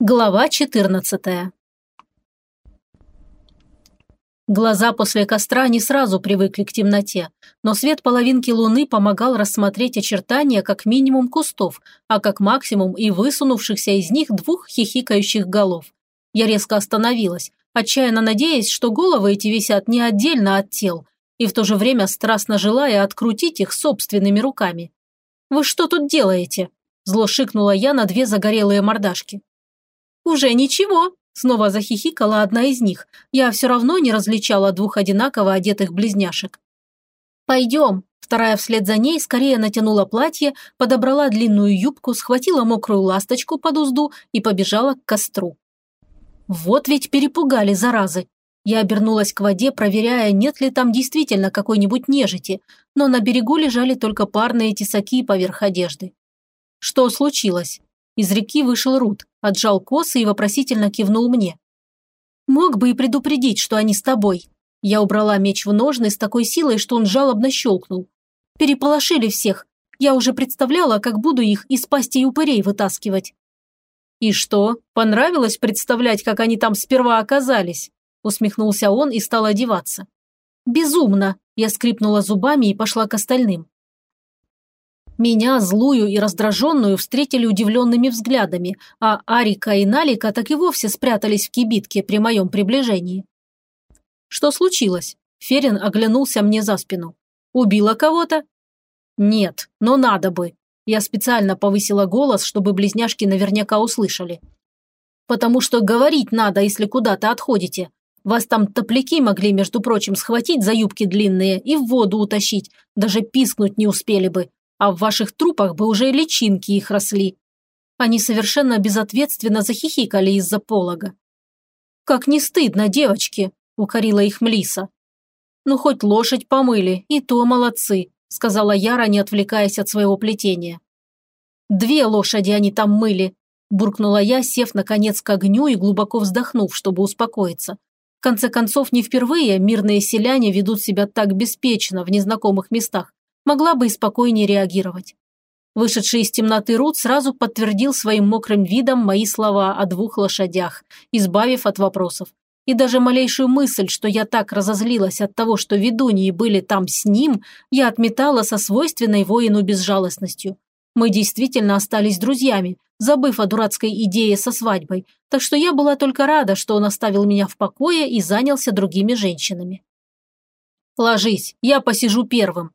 Глава 14 Глаза после костра не сразу привыкли к темноте, но свет половинки луны помогал рассмотреть очертания как минимум кустов, а как максимум и высунувшихся из них двух хихикающих голов. Я резко остановилась, отчаянно надеясь, что головы эти висят не отдельно от тел, и в то же время страстно желая открутить их собственными руками. «Вы что тут делаете?» – зло шикнула я на две загорелые мордашки. «Уже ничего», – снова захихикала одна из них. Я все равно не различала двух одинаково одетых близняшек. «Пойдем», Вторая вслед за ней скорее натянула платье, подобрала длинную юбку, схватила мокрую ласточку под узду и побежала к костру. Вот ведь перепугали, заразы. Я обернулась к воде, проверяя, нет ли там действительно какой-нибудь нежити, но на берегу лежали только парные тесаки поверх одежды. Что случилось? Из реки вышел Рут, отжал косы и вопросительно кивнул мне. «Мог бы и предупредить, что они с тобой». Я убрала меч в ножны с такой силой, что он жалобно щелкнул. «Переполошили всех. Я уже представляла, как буду их из пастей упырей вытаскивать». «И что, понравилось представлять, как они там сперва оказались?» Усмехнулся он и стал одеваться. «Безумно!» Я скрипнула зубами и пошла к остальным. Меня, злую и раздраженную, встретили удивленными взглядами, а Арика и Налика так и вовсе спрятались в кибитке при моем приближении. «Что случилось?» Ферин оглянулся мне за спину. «Убила кого-то?» «Нет, но надо бы». Я специально повысила голос, чтобы близняшки наверняка услышали. «Потому что говорить надо, если куда-то отходите. Вас там топляки могли, между прочим, схватить за юбки длинные и в воду утащить, даже пискнуть не успели бы а в ваших трупах бы уже личинки их росли. Они совершенно безответственно захихикали из-за полога. «Как не стыдно, девочки!» – укорила их Млиса. «Ну, хоть лошадь помыли, и то молодцы», – сказала Яра, не отвлекаясь от своего плетения. «Две лошади они там мыли», – буркнула я, сев наконец к огню и глубоко вздохнув, чтобы успокоиться. В конце концов, не впервые мирные селяне ведут себя так беспечно в незнакомых местах, могла бы и спокойнее реагировать. Вышедший из темноты Рут сразу подтвердил своим мокрым видом мои слова о двух лошадях, избавив от вопросов. И даже малейшую мысль, что я так разозлилась от того, что ведуньи были там с ним, я отметала со свойственной воину безжалостностью. Мы действительно остались друзьями, забыв о дурацкой идее со свадьбой, так что я была только рада, что он оставил меня в покое и занялся другими женщинами. «Ложись, я посижу первым»,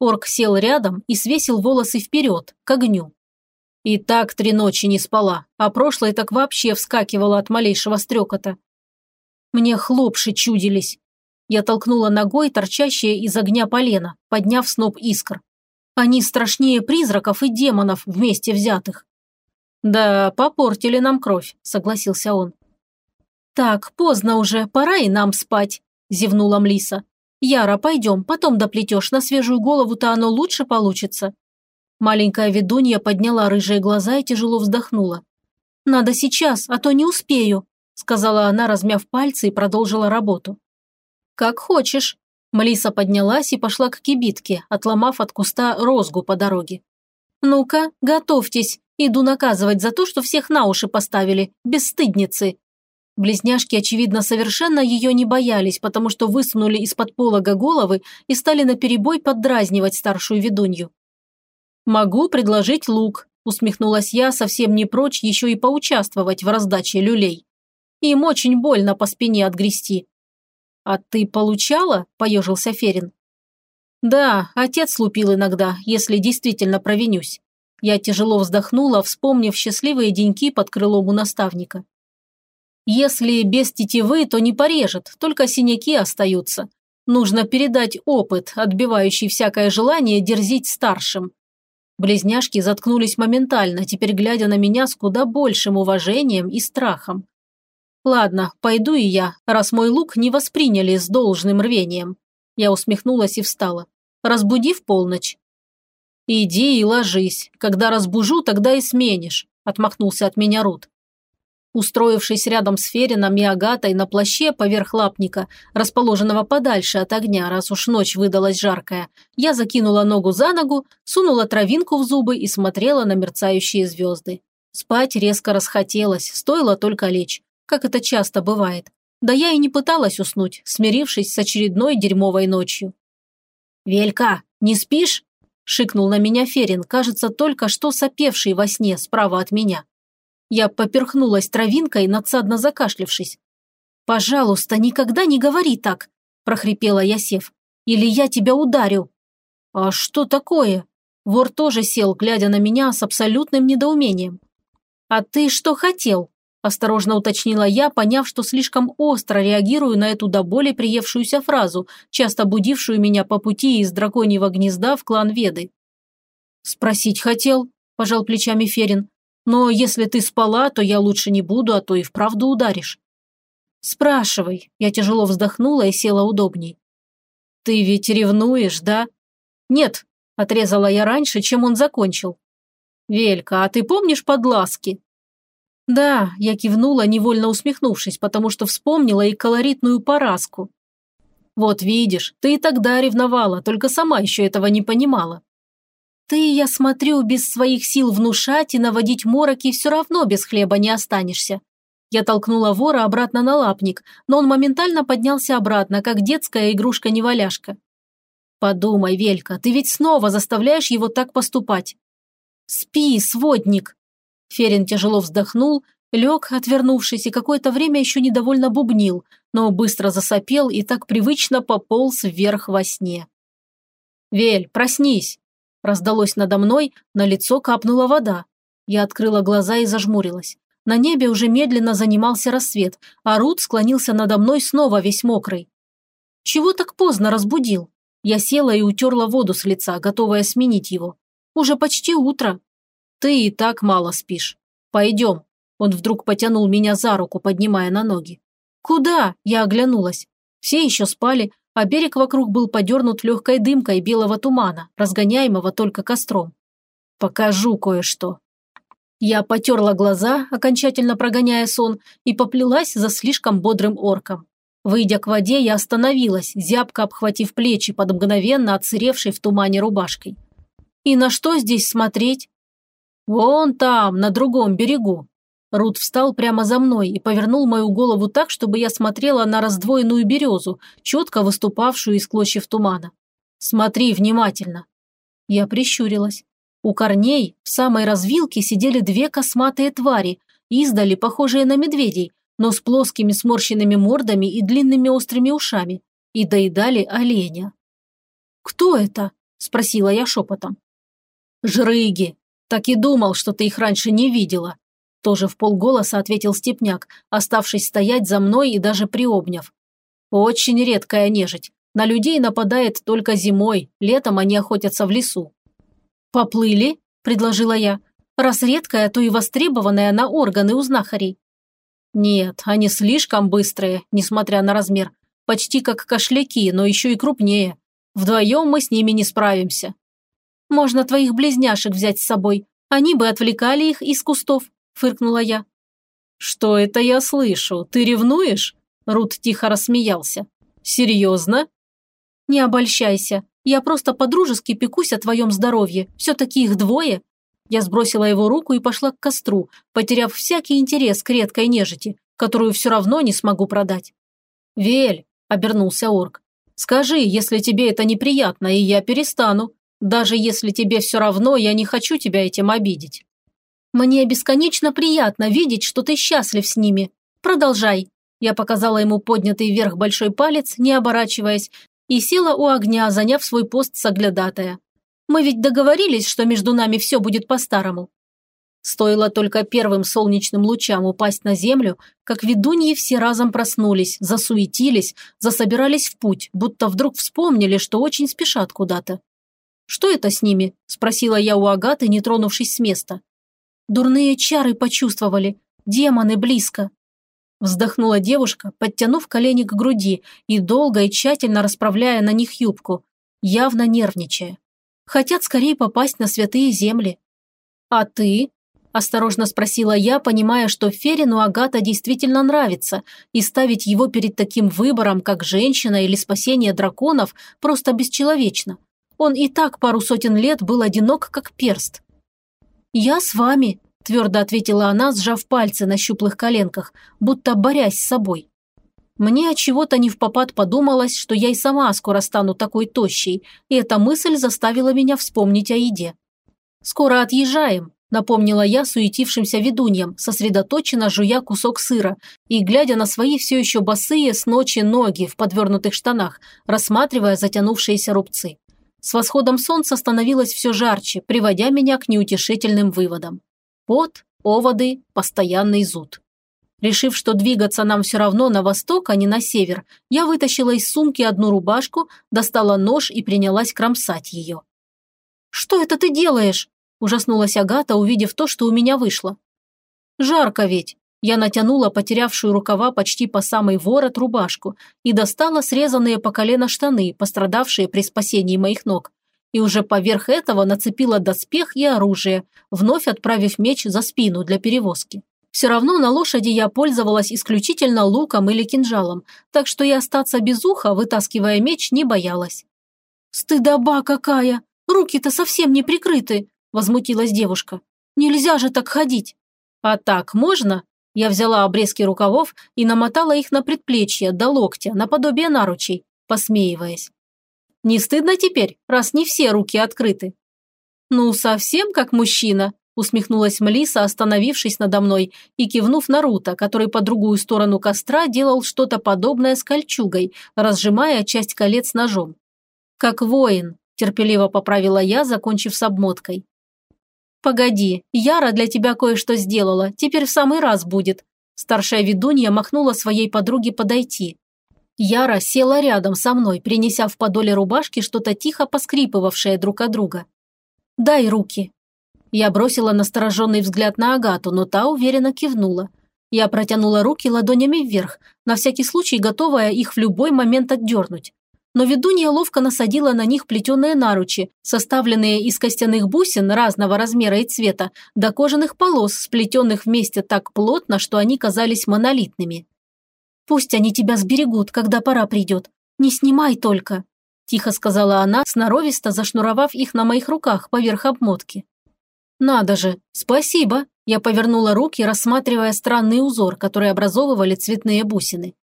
Орк сел рядом и свесил волосы вперед, к огню. И так три ночи не спала, а прошлой так вообще вскакивала от малейшего стрекота. Мне хлопши чудились. Я толкнула ногой торчащее из огня полено, подняв сноп искр. Они страшнее призраков и демонов вместе взятых. «Да, попортили нам кровь», – согласился он. «Так, поздно уже, пора и нам спать», – зевнула Млиса. «Яра, пойдем, потом доплетешь, на свежую голову-то оно лучше получится». Маленькая ведунья подняла рыжие глаза и тяжело вздохнула. «Надо сейчас, а то не успею», – сказала она, размяв пальцы и продолжила работу. «Как хочешь». Млиса поднялась и пошла к кибитке, отломав от куста розгу по дороге. «Ну-ка, готовьтесь, иду наказывать за то, что всех на уши поставили, бесстыдницы», Близняшки, очевидно, совершенно ее не боялись, потому что высунули из-под полога головы и стали наперебой поддразнивать старшую ведунью. «Могу предложить лук», – усмехнулась я, совсем не прочь еще и поучаствовать в раздаче люлей. «Им очень больно по спине отгрести». «А ты получала?» – поежился Ферин. «Да, отец лупил иногда, если действительно провинюсь». Я тяжело вздохнула, вспомнив счастливые деньки под крылом у наставника. Если без тетивы, то не порежет, только синяки остаются. Нужно передать опыт, отбивающий всякое желание дерзить старшим. Близняшки заткнулись моментально, теперь глядя на меня с куда большим уважением и страхом. Ладно, пойду и я, раз мой лук не восприняли с должным рвением. Я усмехнулась и встала. Разбуди в полночь. «Иди и ложись. Когда разбужу, тогда и сменишь», – отмахнулся от меня Рут. Устроившись рядом с Ферином и Агатой на плаще поверх лапника, расположенного подальше от огня, раз уж ночь выдалась жаркая, я закинула ногу за ногу, сунула травинку в зубы и смотрела на мерцающие звезды. Спать резко расхотелось, стоило только лечь, как это часто бывает. Да я и не пыталась уснуть, смирившись с очередной дерьмовой ночью. «Велька, не спишь?» – шикнул на меня Ферин, кажется, только что сопевший во сне справа от меня. Я поперхнулась травинкой, надсадно закашлившись. «Пожалуйста, никогда не говори так!» – прохрипела я, сев. «Или я тебя ударю!» «А что такое?» Вор тоже сел, глядя на меня с абсолютным недоумением. «А ты что хотел?» – осторожно уточнила я, поняв, что слишком остро реагирую на эту до боли приевшуюся фразу, часто будившую меня по пути из драконьего гнезда в клан Веды. «Спросить хотел», – пожал плечами Ферин. «Но если ты спала, то я лучше не буду, а то и вправду ударишь». «Спрашивай», – я тяжело вздохнула и села удобней. «Ты ведь ревнуешь, да?» «Нет», – отрезала я раньше, чем он закончил. «Велька, а ты помнишь подласки?» «Да», – я кивнула, невольно усмехнувшись, потому что вспомнила и колоритную поразку. «Вот видишь, ты и тогда ревновала, только сама еще этого не понимала». «Ты, я смотрю, без своих сил внушать и наводить мороки все равно без хлеба не останешься». Я толкнула вора обратно на лапник, но он моментально поднялся обратно, как детская игрушка-неваляшка. «Подумай, Велька, ты ведь снова заставляешь его так поступать. «Спи, сводник!» Ферин тяжело вздохнул, лег, отвернувшись, и какое-то время еще недовольно бубнил, но быстро засопел и так привычно пополз вверх во сне. «Вель, проснись!» Раздалось надо мной, на лицо капнула вода. Я открыла глаза и зажмурилась. На небе уже медленно занимался рассвет, а Рут склонился надо мной снова весь мокрый. «Чего так поздно разбудил?» Я села и утерла воду с лица, готовая сменить его. Уже почти утро. Ты и так мало спишь. Пойдем. Он вдруг потянул меня за руку, поднимая на ноги. Куда? Я оглянулась. Все еще спали, а берег вокруг был подернут легкой дымкой белого тумана, разгоняемого только костром. Покажу кое-что. Я потерла глаза, окончательно прогоняя сон, и поплелась за слишком бодрым орком. Выйдя к воде, я остановилась, зябко обхватив плечи под мгновенно отсыревшей в тумане рубашкой. И на что здесь смотреть? Вон там, на другом берегу. Рут встал прямо за мной и повернул мою голову так, чтобы я смотрела на раздвоенную березу, четко выступавшую из клочьев тумана. Смотри внимательно. Я прищурилась. У корней в самой развилке сидели две косматые твари, издали похожие на медведей, но с плоскими сморщенными мордами и длинными острыми ушами, и доедали оленя. «Кто это?» – спросила я шепотом. «Жрыги! Так и думал, что ты их раньше не видела!» Тоже в полголоса ответил Степняк, оставшись стоять за мной и даже приобняв. «Очень редкая нежить. На людей нападает только зимой, летом они охотятся в лесу». «Поплыли?» – предложила я. «Раз редкая, то и востребованная на органы у знахарей». «Нет, они слишком быстрые, несмотря на размер. Почти как кошляки, но еще и крупнее. Вдвоем мы с ними не справимся. Можно твоих близняшек взять с собой. Они бы отвлекали их из кустов», – фыркнула я. «Что это я слышу? Ты ревнуешь?» Рут тихо рассмеялся. «Серьезно?» «Не обольщайся. Я просто подружески пекусь о твоем здоровье. Все-таки их двое». Я сбросила его руку и пошла к костру, потеряв всякий интерес к редкой нежити, которую все равно не смогу продать. «Вель», – обернулся орк, – «скажи, если тебе это неприятно, и я перестану. Даже если тебе все равно, я не хочу тебя этим обидеть. Мне бесконечно приятно видеть, что ты счастлив с ними. Продолжай. Я показала ему поднятый вверх большой палец, не оборачиваясь, и села у огня, заняв свой пост соглядатая. Мы ведь договорились, что между нами все будет по-старому. Стоило только первым солнечным лучам упасть на землю, как ведуньи все разом проснулись, засуетились, засобирались в путь, будто вдруг вспомнили, что очень спешат куда-то. «Что это с ними?» – спросила я у Агаты, не тронувшись с места. «Дурные чары почувствовали. Демоны близко». Вздохнула девушка, подтянув колени к груди и долго и тщательно расправляя на них юбку, явно нервничая. Хотят скорее попасть на святые земли. «А ты?» – осторожно спросила я, понимая, что Ферину Агата действительно нравится, и ставить его перед таким выбором, как женщина или спасение драконов, просто бесчеловечно. Он и так пару сотен лет был одинок, как перст. «Я с вами», – твердо ответила она, сжав пальцы на щуплых коленках, будто борясь с собой. Мне от чего-то не в попад подумалось, что я и сама скоро стану такой тощей, и эта мысль заставила меня вспомнить о еде. «Скоро отъезжаем», – напомнила я суетившимся ведуньям, сосредоточенно жуя кусок сыра и глядя на свои все еще босые с ночи ноги в подвернутых штанах, рассматривая затянувшиеся рубцы. С восходом солнца становилось все жарче, приводя меня к неутешительным выводам. Пот, оводы, постоянный зуд. Решив, что двигаться нам все равно на восток, а не на север, я вытащила из сумки одну рубашку, достала нож и принялась кромсать ее. «Что это ты делаешь?» – ужаснулась Агата, увидев то, что у меня вышло. «Жарко ведь!» Я натянула потерявшую рукава почти по самый ворот рубашку и достала срезанные по колено штаны, пострадавшие при спасении моих ног. И уже поверх этого нацепила доспех и оружие, вновь отправив меч за спину для перевозки. Все равно на лошади я пользовалась исключительно луком или кинжалом, так что и остаться без уха, вытаскивая меч, не боялась. «Стыдоба какая! Руки-то совсем не прикрыты!» – возмутилась девушка. «Нельзя же так ходить!» «А так можно?» Я взяла обрезки рукавов и намотала их на предплечье до локтя, наподобие наручей, посмеиваясь. «Не стыдно теперь, раз не все руки открыты?» «Ну, совсем как мужчина», усмехнулась Млиса, остановившись надо мной и кивнув на Рута, который по другую сторону костра делал что-то подобное с кольчугой, разжимая часть колец ножом. «Как воин», – терпеливо поправила я, закончив с обмоткой. «Погоди, Яра для тебя кое-что сделала, теперь в самый раз будет». Старшая ведунья махнула своей подруге подойти. Яра села рядом со мной, принеся в подоле рубашки что-то тихо поскрипывавшее друг от друга. «Дай руки», я бросила настороженный взгляд на Агату, но та уверенно кивнула. Я протянула руки ладонями вверх, на всякий случай готовая их в любой момент отдернуть. Но ведунья ловко насадила на них плетеные наручи, составленные из костяных бусин разного размера и цвета, до кожаных полос, сплетенных вместе так плотно, что они казались монолитными. «Пусть они тебя сберегут, когда пора придет. Не снимай только», – тихо сказала она, сноровисто зашнуровав их на моих руках поверх обмотки. «Надо же! Спасибо!» Я повернула руки, рассматривая странный узор, который образовывали цветные бусины.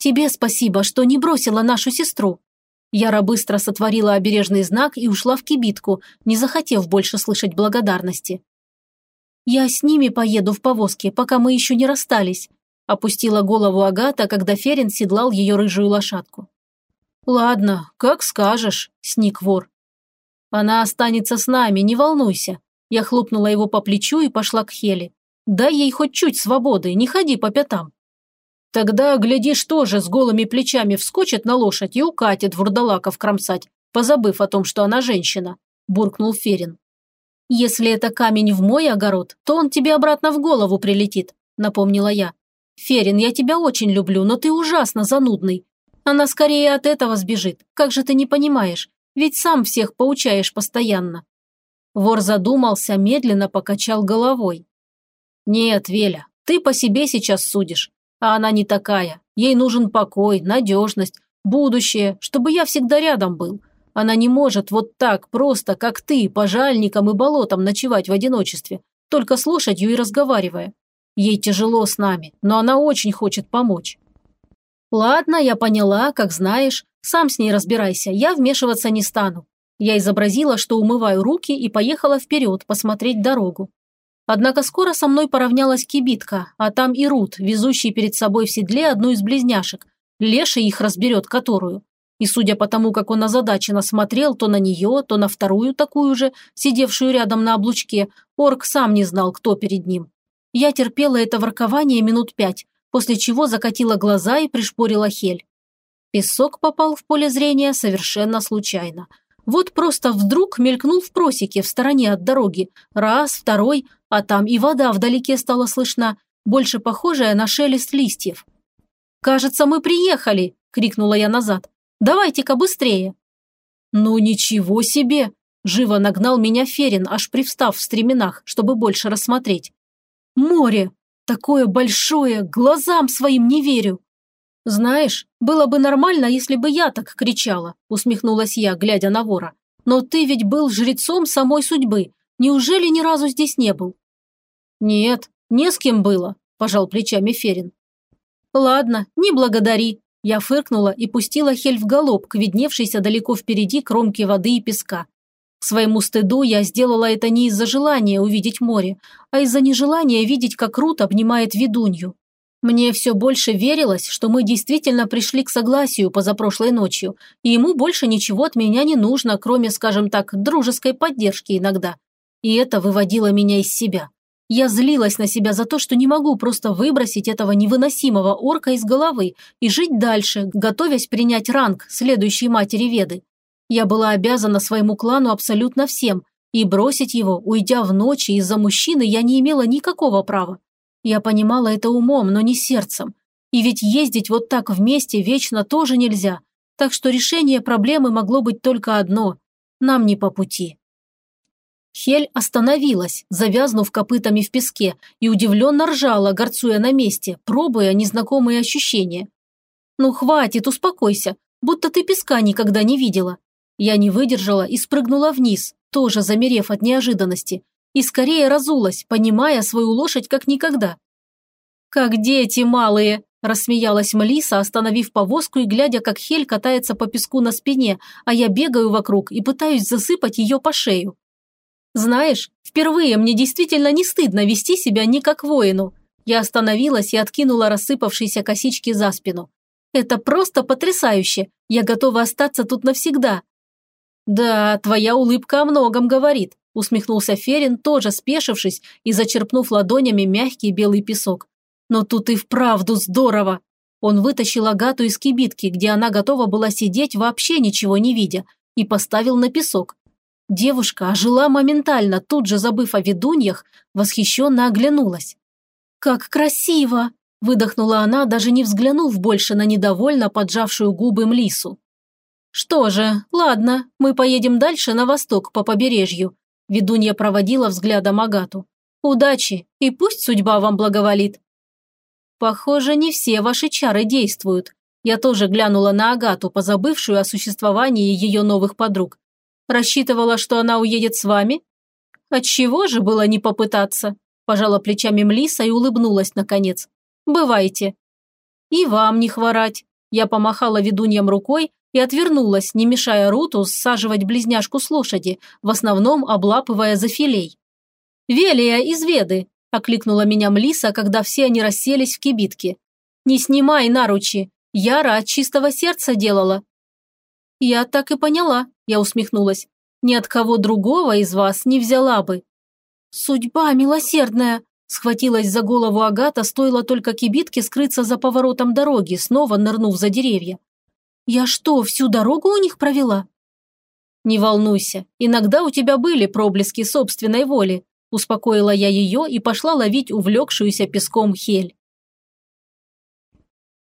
«Тебе спасибо, что не бросила нашу сестру!» Яра быстро сотворила обережный знак и ушла в кибитку, не захотев больше слышать благодарности. «Я с ними поеду в повозке, пока мы еще не расстались», опустила голову Агата, когда Ферин седлал ее рыжую лошадку. «Ладно, как скажешь», – сник вор. «Она останется с нами, не волнуйся. Я хлопнула его по плечу и пошла к Хеле. «Дай ей хоть чуть свободы, не ходи по пятам». Тогда, глядишь, тоже с голыми плечами вскочит на лошадь и укатит вурдалаков кромсать, позабыв о том, что она женщина», – буркнул Ферин. «Если это камень в мой огород, то он тебе обратно в голову прилетит», – напомнила я. «Ферин, я тебя очень люблю, но ты ужасно занудный. Она скорее от этого сбежит. Как же ты не понимаешь? Ведь сам всех поучаешь постоянно». Вор задумался, медленно покачал головой. «Нет, Веля, ты по себе сейчас судишь, а она не такая. Ей нужен покой, надежность, будущее, чтобы я всегда рядом был. Она не может вот так просто, как ты, по жальникам и болотам ночевать в одиночестве, только с лошадью и разговаривая. Ей тяжело с нами, но она очень хочет помочь». «Ладно, я поняла, как знаешь. Сам с ней разбирайся, я вмешиваться не стану. Я изобразила, что умываю руки и поехала вперед посмотреть дорогу. Однако скоро со мной поравнялась кибитка, а там и Рут, везущий перед собой в седле одну из близняшек. Леший их разберет которую. И судя по тому, как он озадаченно смотрел то на нее, то на вторую такую же, сидевшую рядом на облучке, орк сам не знал, кто перед ним. Я терпела это воркование минут пять, после чего закатила глаза и пришпорила Хель. Песок попал в поле зрения совершенно случайно – вот просто вдруг мелькнул в просеке в стороне от дороги. Раз, второй, а там и вода вдалеке стала слышна, больше похожая на шелест листьев. «Кажется, мы приехали!» – крикнула я назад. «Давайте-ка быстрее!» «Ну ничего себе!» – живо нагнал меня Ферин, аж привстав в стременах, чтобы больше рассмотреть. «Море! Такое большое! Глазам своим не верю!» «Знаешь, было бы нормально, если бы я так кричала», усмехнулась я, глядя на вора. «Но ты ведь был жрецом самой судьбы. Неужели ни разу здесь не был?» Нет, не с кем было, пожал плечами Ферин. Ладно, не благодари. Я фыркнула и пустила Хель в галоп к видневшейся далеко впереди кромке воды и песка. К своему стыду я сделала это не из-за желания увидеть море, а из-за нежелания видеть, как Рут обнимает ведунью. Мне все больше верилось, что мы действительно пришли к согласию позапрошлой ночью, и ему больше ничего от меня не нужно, кроме, скажем так, дружеской поддержки иногда. И это выводило меня из себя. Я злилась на себя за то, что не могу просто выбросить этого невыносимого орка из головы и жить дальше, готовясь принять ранг следующей матери Веды. Я была обязана своему клану абсолютно всем, и бросить его, уйдя в ночи из-за мужчины, я не имела никакого права. Я понимала это умом, но не сердцем. И ведь ездить вот так вместе вечно тоже нельзя. Так что решение проблемы могло быть только одно – нам не по пути. Хель остановилась, завязнув копытами в песке, и удивленно ржала, горцуя на месте, пробуя незнакомые ощущения. «Ну хватит, успокойся, будто ты песка никогда не видела». Я не выдержала и спрыгнула вниз, тоже замерев от неожиданности, и скорее разулась, понимая свою лошадь как никогда. «Как дети малые!» – рассмеялась Млиса, остановив повозку и глядя, как Хель катается по песку на спине, а я бегаю вокруг и пытаюсь засыпать ее по шею. «Знаешь, впервые мне действительно не стыдно вести себя не как воину». Я остановилась и откинула рассыпавшиеся косички за спину. «Это просто потрясающе! Я готова остаться тут навсегда!» «Да, твоя улыбка о многом говорит усмехнулся Ферин, тоже спешившись и зачерпнув ладонями мягкий белый песок. «Но тут и вправду здорово!» Он вытащил Агату из кибитки, где она готова была сидеть, вообще ничего не видя, и поставил на песок. Девушка ожила моментально, тут же забыв о ведуньях, восхищенно оглянулась. «Как красиво!» – выдохнула она, даже не взглянув больше на недовольно поджавшую губы Млису. «Что же, ладно, мы поедем дальше на восток по побережью. Ведунья проводила взглядом Агату. «Удачи, и пусть судьба вам благоволит». «Похоже, не все ваши чары действуют». Я тоже глянула на Агату, позабывшую о существовании ее новых подруг. Рассчитывала, что она уедет с вами? Отчего же было не попытаться? Пожала плечами Млиса и улыбнулась наконец. Бывайте. И вам не хворать. Я помахала ведуньям рукой, и отвернулась, не мешая Руту саживать близняшку с лошади, в основном облапывая за филей. «Велия из Веды!» – окликнула меня Млиса, когда все они расселись в кибитке. «Не снимай наручи! Яра от чистого сердца делала!» «Я так и поняла», – я усмехнулась. «Ни от кого другого из вас не взяла бы». «Судьба милосердная!» – схватилась за голову Агата, стоило только кибитке скрыться за поворотом дороги, снова нырнув за деревья. Я что, всю дорогу у них провела? Не волнуйся, иногда у тебя были проблески собственной воли, успокоила я ее и пошла ловить увлекшуюся песком хель.